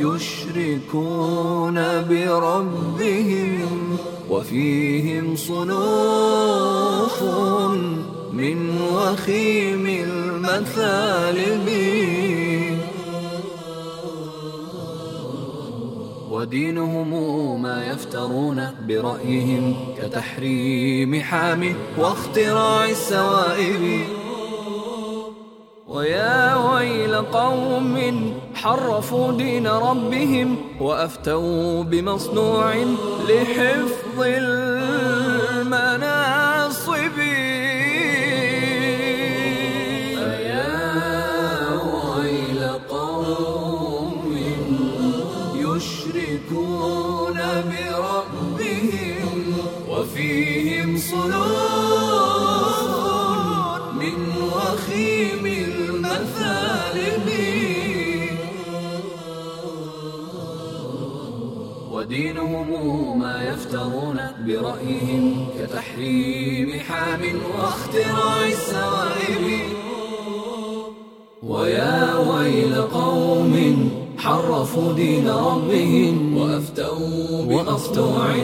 يشركون بربهم وفيهم صنوف من وخيم المثالب. ودينهم ما يفترون برأيهم كتحريم حام واختراع السوائب. ويا ويل قوم حرفوا دين ربهم وأفتوا بمصنوع لحفظ المناصب. يشركون بربهم وفيهم صلوح ودينهم ما يفترون برأيهم كتحريم حام واختراع السوائب ويا ويل قوم حرفوا دين ربهم وأفتوا بمصنوع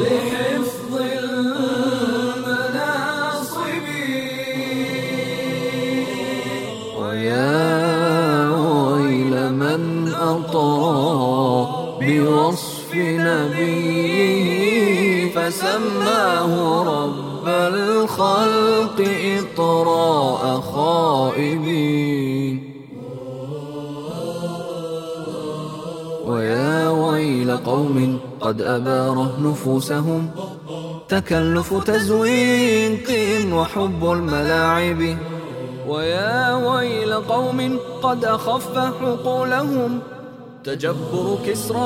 لحفظ من أطرى بوصف نبيه فسماه رب الخلق إطراء خائبين. ويا ويل قوم قد أباره نفوسهم تكلف تزويق وحب الملاعب. ويا ويل قوم قد أخف حقولهم تجبر كسرى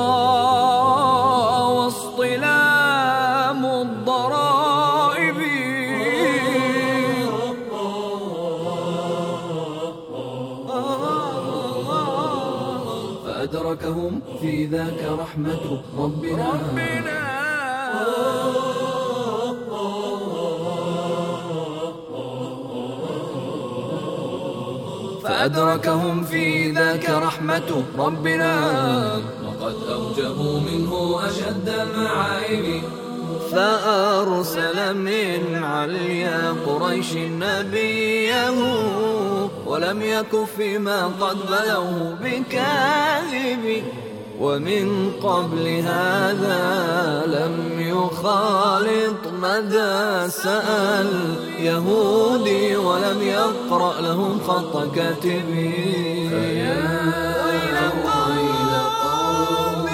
واصطلام الضرائب. فأدركهم في ذاك رحمة ربنا, ربنا فأدركهم في ذاك رحمة ربنا. وقد أوجبوا منه أشد المعايب. فأرسل من عليا قريش نبيه ولم يك فيما قد بلوه بكاذب ومن قبل هذا لم يخالط مدى سأل يهودي ولم يقرأ لهم خط كاتبي فيا ويل قوم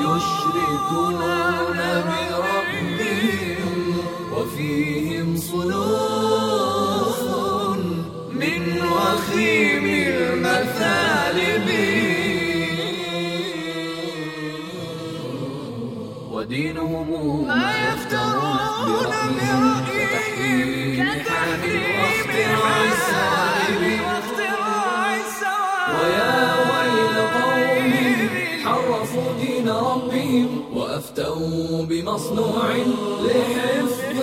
يشركون بربهم وفيهم ودينهم ما يفترون برأيهم كتحريم ويا ويل قوم حرفوا دين ربهم وأفتوا بمصنوع لحفظ